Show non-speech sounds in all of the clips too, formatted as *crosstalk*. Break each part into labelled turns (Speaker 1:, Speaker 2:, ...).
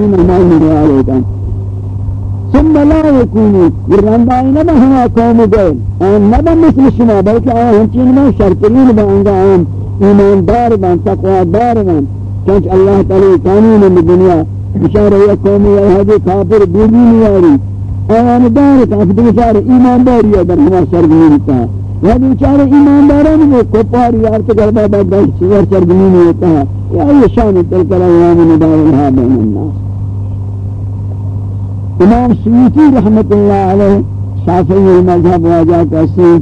Speaker 1: ایمان میرے کا ثم لا يكونوا برندائي نبا هما قوم دين آن نبا مثل شما بلکہ آن ہنچین میں شرطرین بانگا آن ایمان دار بان تقوى دار بان چونچ اللہ تعالی قانون میں دنیا بشار ہے قوم یہ ہے کافر بیدی نیاری آن دار کافر بشار ایمان داری ہے در ہما سرگنی تا یہ بیچار ایمان داران وہ کپار یار تو گربا برداشت چیزر سرگنی ہوتا ہے۔ یا یہ شان تلکر ایام ندار الہا بین الناس۔ امام سیوطی رحمت اللہ علیہ شافعی المذہب واجہ کسی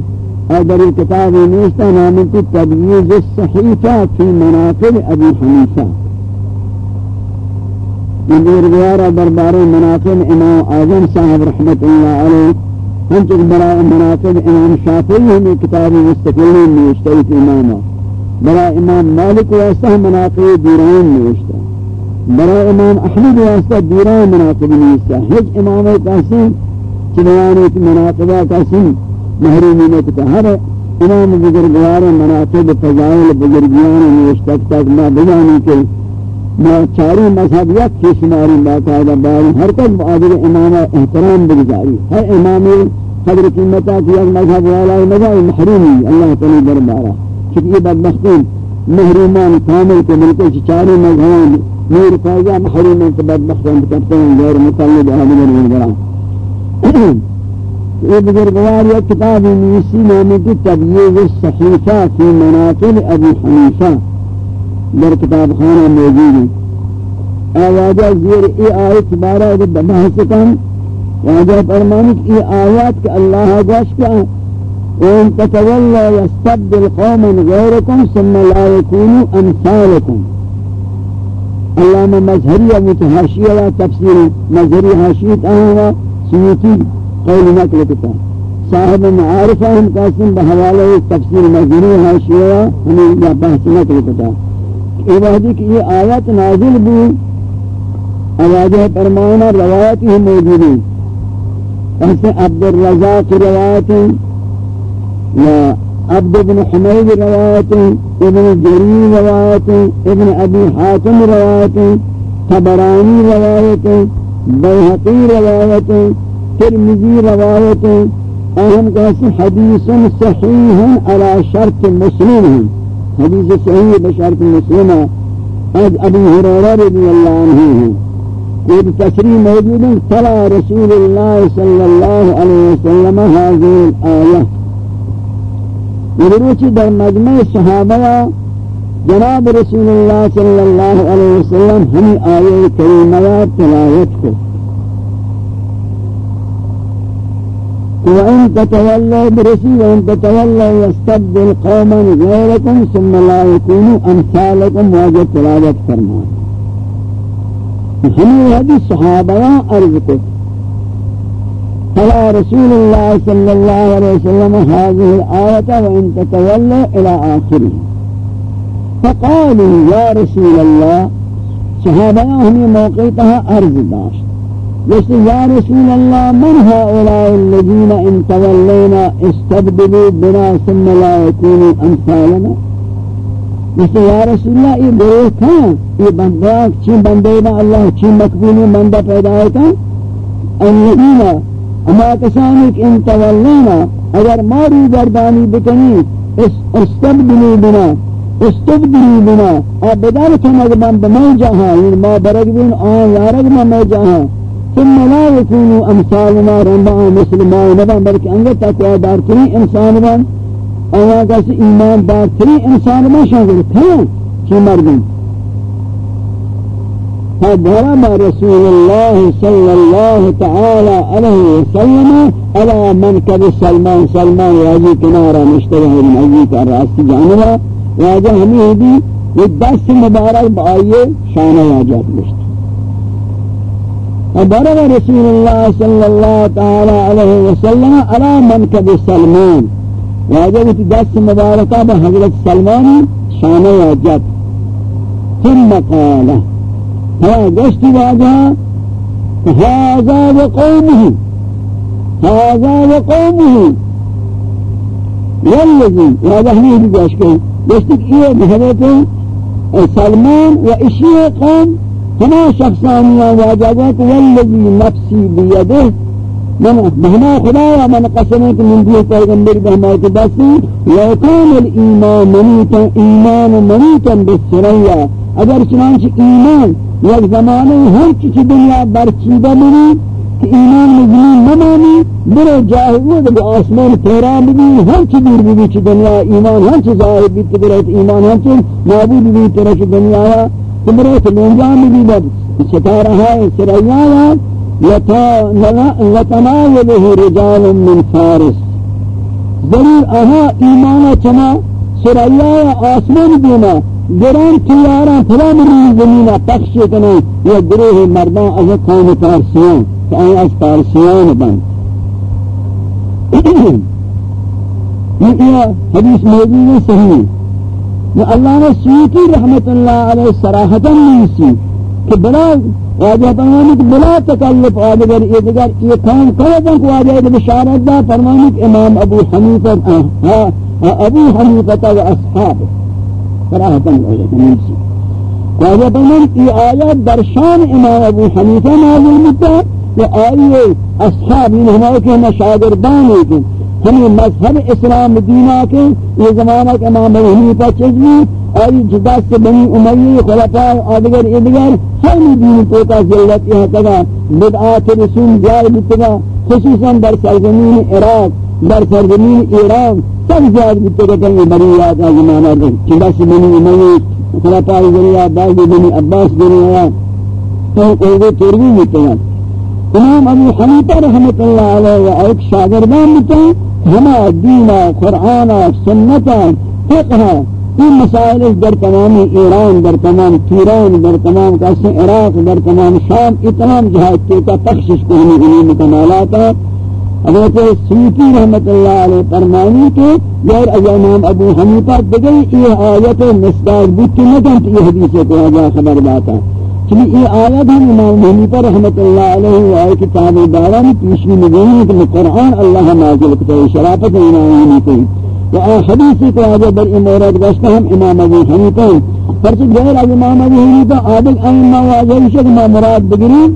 Speaker 1: اور در کتاب نیستا نامی کی تبییز الصحیفہ فی مناقب ابی حنیفہ۔ من دیر بیارہ دربار مناقب امام آزم صاحب رحمت اللہ علیہ ہم چک برای مناقب امام شافعی ہمیں کتاب مستقلی نیشتہ امامہ برای امام مالک واسطہ مناقب دیران نیشتہ برای امام احمد واسطہ دیران مناقب نیستا ہج امام قاسم چنیانیت مناقبہ قاسم محرومی نکتا ہر امام بزرگوار مناقب فضائل بزرگیان نیشتک تک ما بجانی کے ما چاری مذہب یک کی شماری باقاعدہ باری، ہر تک بعدر امام احترام بگزاری ہر امام قدر قیمتا کی یک مذہب والا مجائی محرومی اللہ تعالی دربارہ۔ چکی بدبختین محرومان کامل کے ملکے چاری مذہبان نور فائدہ محروم انت بدبخت انت کرتے ہیں، غیر مقلد آدگر ورگران یہ بزرگوار یہ کتاب نیسی نامی کی تبییز الصحیفہ فی مناقل ابی حنیفہ۔ در کتاب خانہ موجود ہے آواجہ زیر ای آیت بارہ بحث کن۔ واجہ فرمانک ای آیات کہ اللہ جاش کیا وَإِن تَتَوَلَّا يَسْتَبْدِلْ قَوْمًا غَيْرَكُمْ ثُمَّ لَا يَكُونُوا أَمْثَالَكُمْ۔ علامہ مظہری متحاشیہ و تفسیر مظہری حاشیت آہا سیوتی قول نقل کتا صاحب معارفہ ہم قاسم بحوالہ تفسیر مظہری حاشیہ ہمیں یا بحث نقل کتا یہ وحدی کہ یہ آیت نازل بھی آواجہ فرمانا روایتی ہم موجودی ایسے عبد الرزاق روایتی یا عبد بن حمید روایت ابن جریر روایت ابن ابی حاتم روایت خبرانی روایت بیحقی روایت ترمزی روایت اہم کیسی حدیث صحیح على شرط مسلم حدیث صحیح بشرط مسلم از ابی حرارہ رضی اللہ عنہ ہیں۔ کوئی تشریح موجود ہے تلا رسول اللہ صلی اللہ علیہ وسلم حاضر الآیہ مروچی در مجمع صحابہ جناب رسول اللہ صلی اللہ علیہ وسلم ہمیں آئے کریمہ تلاوت کو وإن تتولوا برسي وإن تتولوا يستبدل قوما غيركم ثم لا يكونوا أمثالكم واجب تلاوت فرمان ہمیں حدیث صحابہ عرض کو قال رسول الله صلى الله عليه وسلم هذه الآية وإن تتولى إلى آخره. فقالوا يا رسول الله صحابة هم موقعتها أرض داشت. يقول يا رسول الله من هؤلاء الذين إن تولينا استبدلوا بنا ثم لا يكونوا أمثالنا يقول يا رسول الله یہ گروہ تھا، یہ بندہ چی بندے با اللہ چی مقبولی بندہ پیدا ہے۔ تھا الذين اما کسانی کہ ان تولینا اگر ماری گردانی بکنی استبدلی بنا استبدلی بنا۔ اب بدار کن من بمی جہاں یعنی ما برگ بین آن یارگ ما می جہاں۔ ثم لا يكونوا امثالنا رنبا مسلمان. نبا بلکہ انگر تقوی دارتری انسان بان اما کسی ایمان دارتری انسان بان شاگر تھا چی مردم فضرب رسول الله صلى الله تعالى عليه وسلم على منكب سلمان. سلمان واجی کنارا مشتبه من عزیق الرأس جانبا. واجہ ہمیں بھی یہ دس مبارک بآئیے شانہ واجہ فضرب رسول الله صلى الله تعالى عليه وسلم على منكب سلمان. واجہ دس مبارکہ بحضرت سلمان شانہ واجہ ثم قاله ها گشت واجها هذا وقومه هذا وقومه. والذي هذا هنيه بجاش كان گشت إيه بحضرت سلمان و اشيه قوم ہما شخصانیاں واجہ گا کہ والذی نفسی بیدہ، من بہما خدایا من قسمت من دیو پیغمبر بہما کی بسی لو کان الایمان منیتا، ایمان منیتا بسریا۔ اگر چنانچہ ایمان یک زمانے ہر چیز دنیا برچیدہ بنی کہ ایمان مزمین نمانی، برو جاہی وہ دب آسمان پیران بھی ہر چیز دور بھی چی دنیا ایمان ہر چیز ظاہر بھی تبرت ایمان ہر چیز معبود بھی ترش دنیا تبرت لنجام بھی بد ستارہ ہے سریاں يتناوله رجال من فارس. ضرور اها ایمان چما سریا آسمان دینا گران تیاران فلا مری زمین پخش کنه یا گروه مردان از قوم پارسیان که آن از پارسیان بند. *clears throat* یہ حدیث موجود ہے صحیح. اللہ نے سویتی رحمت اللہ علیہ صراحتا نہیں سی کہ بلا واجہ فرمانی کہ بلا تکلف آدگر ادگر یہ کام کرتا کہ واجہ ادگر بشارت دا فرمانی کہ امام ابو حنیفہ ابو حنیفہ و اصحاب فراہتا ہے واجہ فرمانی کہ یہ آیات درشان امام ابو حنیفہ نازل متا کہ آئیے اصحاب ان ہمارے کے ہمیں شاگردان ہیں ہمیں مذہب اسلام دینہ کے یہ زمانہ کے امام ابو حنیفہ چیزی، آئی جدا سے بنی امیہ، خلفاء، آدگر، ادگر ہر دین کو کا ضرورت یہ تگا بدعات رسول جائے بتگا خصوصا در سرزمین عراق، در سرزمین ایران، سب زیاد بتگا کہ بریات زمانہ دے جدا سے بنی امیہ، خلفاء ذریعہ بعض بنی عباس ذریعہ تو کوئی تیروی بتگا امام ابو حنیفہ رحمت اللہ علیہ ایک شاگردان بتگا ہما دین قرآن سنت فقہ این مسائل در تمام ایران، در تمام تیران، در تمام کسی عراق، در تمام شام، یہ تمام جہاد کے کا تخصیص کو ہمیں علم کمالات ہے حضرت سیوتی رحمت اللہ علیہ فرمانی کے غیر امام ابو حنیفہ دیگر یہ آیت مصداق بود کہ نکن یہ حدیث کو آجا خبر باتا۔ چلی یہ آیت ہم امام حنیفہ رحمت اللہ علیہ و آئے کتاب داران پیشنی مگوئی کہ قرآن اللہ نازل کتے شرافت امام حنیفہ و آن حدیثی کو آجا بر امورت گشتا ہم امام ابو حنیفہ پرچک غیر از امام ابو حنیفہ آدھگ ائمہ واجہ شک ما مراد بگرین۔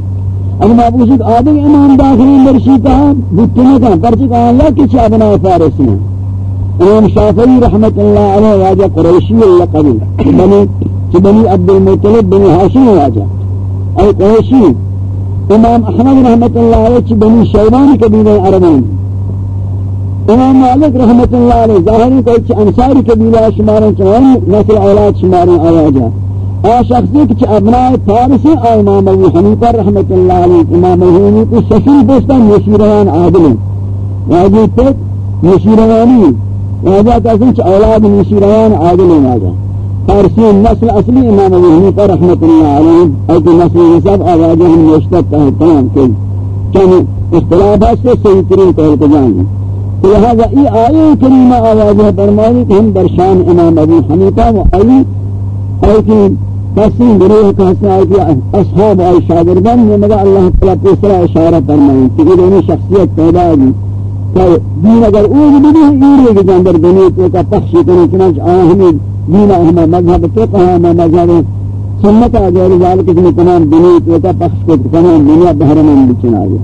Speaker 1: اگر ما پوچھت آدھگ امام داخلین برشیتا ہم بودتنے کہاں؟ پرچک آن یا کچھ ابنا فارسی ہیں۔ امام شافعی رحمت اللہ علیہ واجہ قریشی اللہ قبل بنی که بنی عبدالمطلب بنی هاشم واجه ای قریشی امام احمد رحمت الله علیه چی بنی شیبان قبیله عربان امام مالک رحمت الله علیه ظاهری کوئی چی انصاری قبیله شمارن چوان نسل أولاد شمارن آواجه آ شخصی که چی ابناء پارس آ امام ابو حنیفه رحمت الله علیه امام ابو حنیفه سفیر بستن نشیران عادلن. واجی تک نشیرانی واجه تاسن چی أولاد نشیران عادلن آجه فارسی نسل اصلی امام ابو حنیفہ رحمت اللہ علیہ ایک نسل نسب آواجا ہم نشتت تحتان کے چند اختلافات سے صحیح ترین طور کو جانیں۔ لہذا ای آئے کریمہ آوازہ فرمائی کہ ہم درشان امام ابو حنیفہ و علی، اور کی تسلیم گروہ کہتے ہیں کہ اصحاب آئی شاگردان نے مگا اللہ تعالیٰ تیسرا اشارہ فرمائی کہ یہ دونوں شخصیت پیدا ہوئی۔ دین اگر اوج بھی ہے ایرے کے اندر دنیا کو کا پخشی کرنے چنانچہ آہ ہمیں دین ہمیں مذہب فقہ ہمیں مذہب سنت آگے ذالک تمام دنیا کو کا پخش کو، تمام دنیا بہرمان بچنا آگے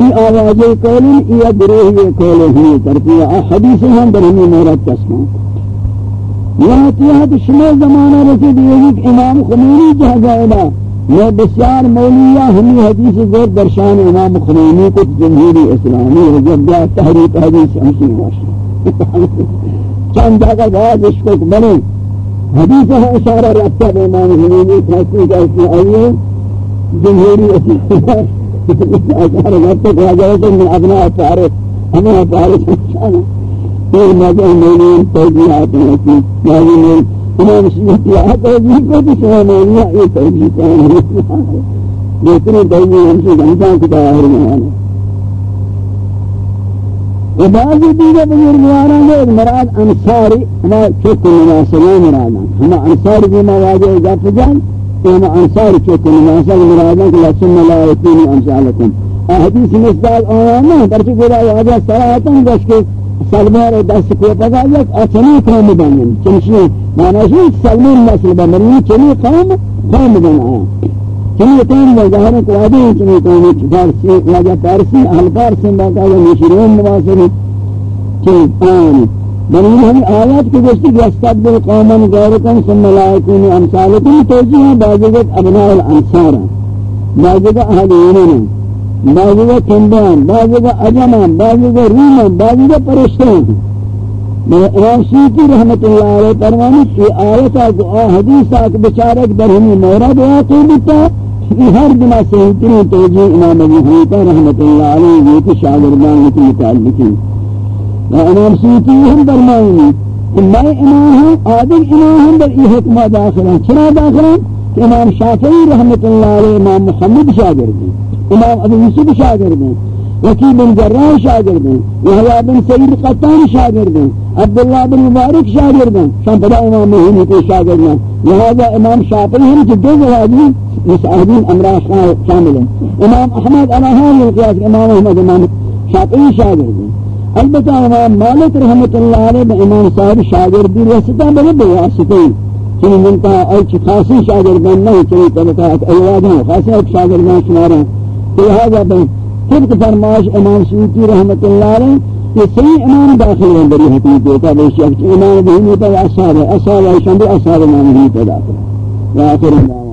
Speaker 1: ای آواز قول ای گروہ یہ قول ہی کرتی ہے حدیث ہم در ہمیں مورد قسم یہاں تیہت شما زمانہ رسید یہ کہ امام خمینی جہاں جائلہ میں بسیار مولیہ ہمی حدیث زور درشان امام خمینی کو جمہوری اسلامی ہے جب جا تحریف حدیث ہمشی واشی چند جاگہ بعد اس کو بنے۔ حدیث ہے اشارہ رکھتا ہے امام خمینی کہتے ہیں کہ آئیے۔ جمہوری اسلامی اگر وقت کو جائے تو میں اپنا افارت ہمیں افارت انسان پھر مجھے میں توجیہات ہیں کہ ماضی امام سنت یا توجیہ کو بھی میں یہ توجیہ کہاں ہے جتنے توجیہ ہم سے گھنٹہ کی تیار میں و بعضی دیگر بزرگواران ہے مراد انصاری ہما چک مناسبہ مرادان ہما انصاری بھی مواجہ اضافہ جان كان أنصار كتن ما سال مرادك لا ثم لا يكون أمثالكم حدیث مصداق آیانا برچہ گوڑا واجہ صلاحاتا گوش کے سلمان دست کو پدا یک اصلی قوم بنن چنشی معنیش یک سلمان نسل بنن چنی قوم قوم بنن چنی قوم و ظاهر کو ادی چنی قوم فارسی یا فارسی أهل فارسی ما کا یہ شیرون مواصل کہ آن بنی ہم آیات کی گشتی گستاد بر قومن غیرکم ثم لایکون امثالکم توجیہ باجت ابناء الانصار. باجت أهل یمن بعضی کندان بعضی اجمان بعضی رومان بعضی پرشتان. امام سیتی رحمت اللہ علیہ فرمانے کہ آیتا کو آ حدیثا کہ بچارک در ہمیں مورد واقع بتا یہ ہر دنہ سے ترین توجیہ امام ابو حنیفہ رحمت اللہ علیہ یہ کہ شاگردان کی متعلقی امام سیتی ہم فرمائیں کہ میں امام ہوں عادل امام ہوں در یہ حکمہ داخل ہیں۔ چرا داخل ہیں کہ امام شافعی رحمت اللہ علیہ امام محمد شاگرد ہیں۔ امام ابو یوسف شاگرد ہیں وکی بن جراح شاگرد ہیں یحییٰ بن سعید قطان شاگرد ہیں عبداللہ بن مبارک شاگرد ہیں شام پدا إمام مہینی کے شاگرد ہیں لہذا إمام شافعی ہم جو دو جوادی مساہدین امراء شامل إمام أحمد انہان القیاس إمام أحمد إمام شافعی شاگرد ہیں البتہ إمام مالک رحمت اللہ علیہ امام صاحب شاگردی رسطہ بلے بواسطیں چنی منتہا اور خاصی شاگردان نہیں چنی طبقہ ایواد ہیں خاصی شاگردان شمارا لہذا بھائی طبق فرماش امام سیوتی رحمت اللہ علیہ یہ صحیح امام داخل ہیں بری حقیقت دیتا بے شک امام بھی نہیں پیدا اصحاب ہے اصحاب ہے شمبر اصحاب امام نہیں پیدا کریں آخر اللہ